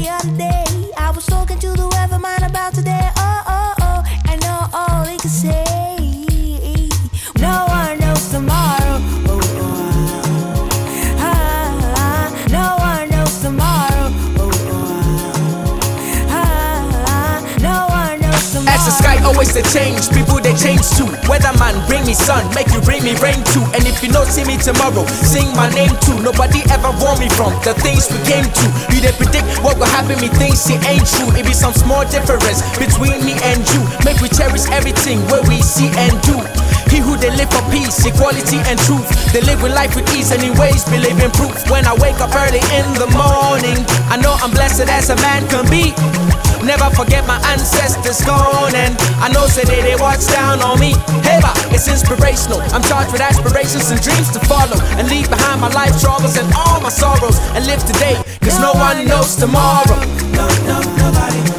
the other day. I was talking to the weatherman about today. Oh, oh, oh. All he say. No one knows tomorrow. Oh, oh, ah, ah. No one knows tomorrow. Oh, ah, ah. No one knows tomorrow. As the sky always change, people they change too. Weatherman, bring me sun, make you bring me rain too. And if you don't see me tomorrow, sing my name too. Nobody ever warned me from the things we came to. You they what me things it ain't true. It be some small difference between me and you. Make we cherish everything where we see and do. He who they live for peace, equality and truth. They live with life with ease and in ways believe in proof. When I wake up early in the morning, I know I'm blessed as a man can be. Never forget my ancestors gone and I know say they, they watch down on me. Hey, ba, it's inspirational. I'm charged with aspirations and dreams to follow and leave behind my life troubles and all my sorrows and live today. Cause no one knows tomorrow. No one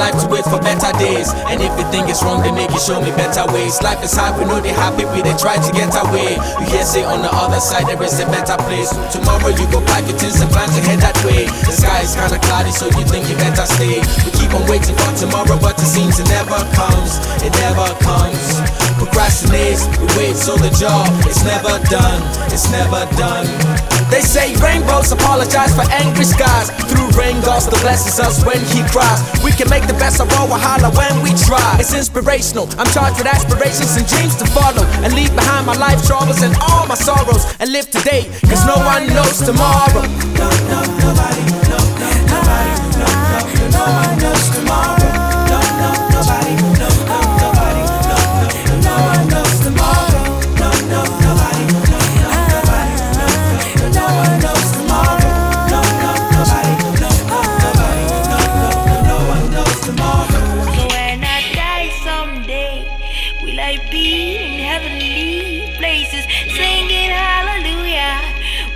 life to wait for better days. And if you think it's wrong, then make you show me better ways. Life is hard, we know they happy, we they try to get away. You hear say on the other side there is a better place. Tomorrow you go pack your things and plan to head that way. The sky is kinda cloudy, so you think you better stay. We keep on waiting for tomorrow, but it seems it never comes. It never comes. Procrastinate, we wait so the job is never done. It's never done. They say rainbows apologize for angry skies. God still blesses us when He cries. We can make the best of our wahala when we try. It's inspirational. I'm charged with aspirations and dreams to follow. And leave behind my life troubles and all my sorrows. And live today, cause no one knows tomorrow. Singing hallelujah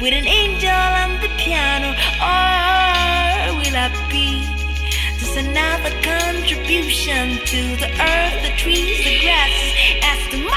with an angel on the piano? Or will I be just another contribution to the earth, the trees, the grasses as gone?